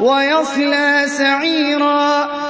وَيَصْلَىٰ سَعِيرًا.